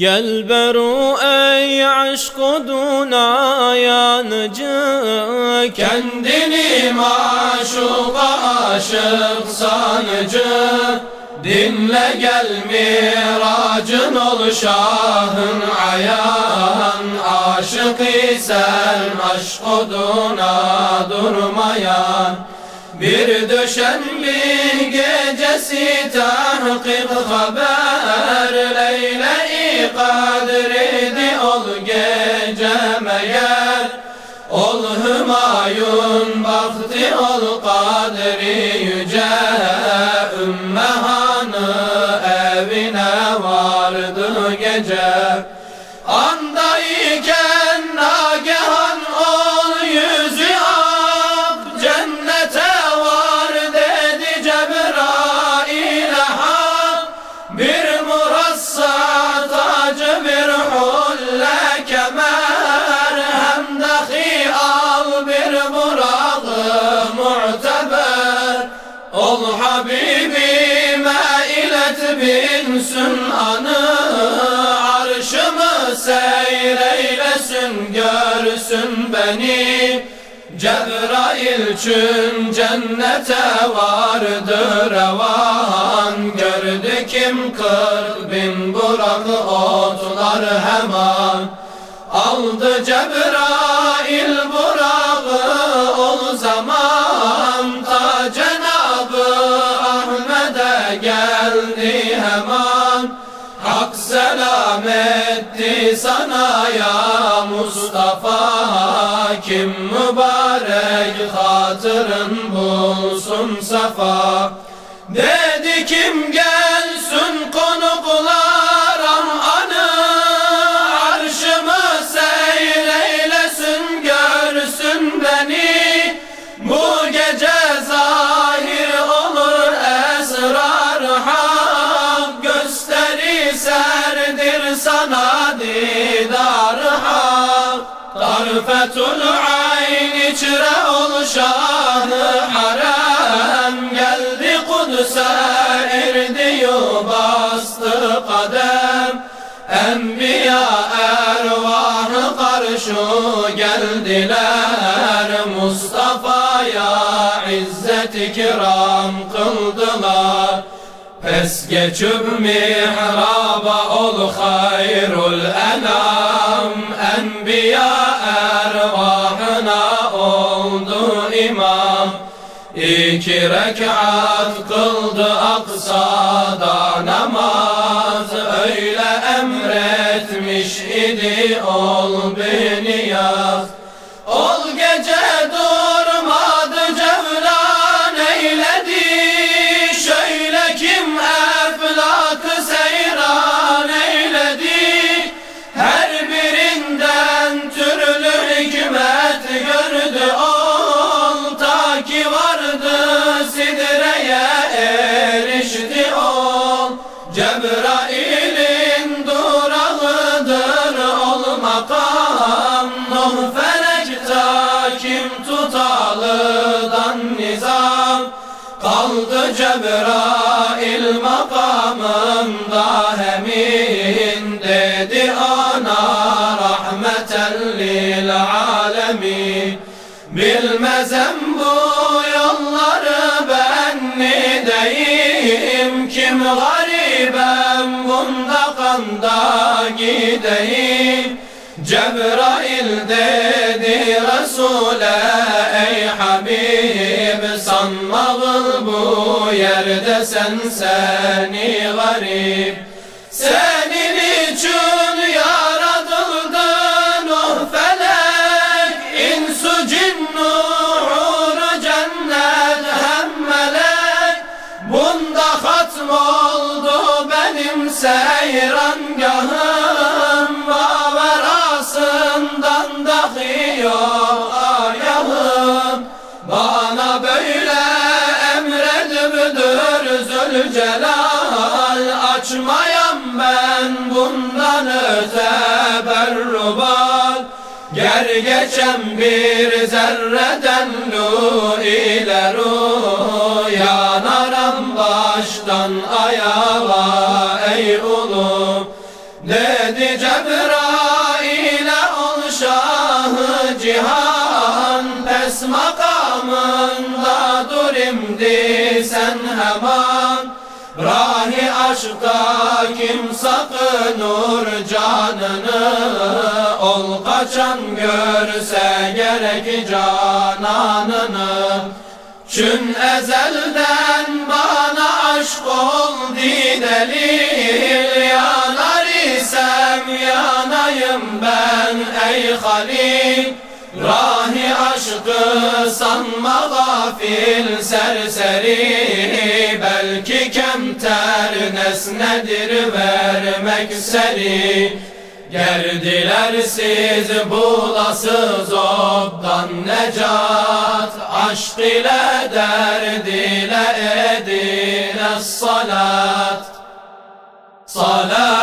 Gel beru ey aşk oduna yanıcı Kendini maşuka aşık sanıcı. Dinle gel miracın ol şahın ayan. Aşık isen aşk oduna durmayan. Bir düşenli gecesi tahkik haber Leyle-i أخطئ bilsin anı Arşımı seyreylesin görsün beni. Cebrail çün cennete vardı revan. Gördü kim kırk bin burak otlar hemen. Aldı Cebrail etti sana ya Mustafa. Kim mübarek hatırın bulsun safa. Dedi kim gelsin didar hak Tarfetul ayn içre ol şahı harem. Geldi Kudüs'e erdi bastı kadem. Enbiya ervahı karşı geldiler. Mustafa'ya izzet ikram kıldılar Pes geçip mihraba ol hayrul enam. Enbiya ervahına oldu imam. İki rekat kıldı aksada namaz. Öyle emretmiş idi ol beni yaz makam Nuh felekta kim tutalıdan nizam. Kaldı Cebrail makamında hemin Dedi ana rahmeten lil alemin Bilmezem bu yolları ben ne deyim Kim garibem bunda kanda gideyim Cebrail dedi Resul'e ey Habib Sanmağıl bu yerde sen seni garip. Senin için yaratıldın o felek İnsu cinnu huru cennet hem melek. Bunda hatm oldu benim seyrangahım Zülcelal Açmayam ben bundan öte berrubat Ger geçen bir zerreden lu ile ruh Yanaram baştan ayağa ey ulum. Dedi Cebrail'e ol şahı cihan Pes makamında dur imdi sen hemen. Rahi aşkta kim sakınur canını? Ol kaçan görse gerek cananını. Çün ezelden bana aşk oldu delil. Yanar isem yanayım ben ey Halil. Rahi aşkı sanma gafil serseri Belki kemter nesnedir vermek seri. Gerdiler siz bulasız obdan necat Aşk ile derd ile edine salat Salatullah,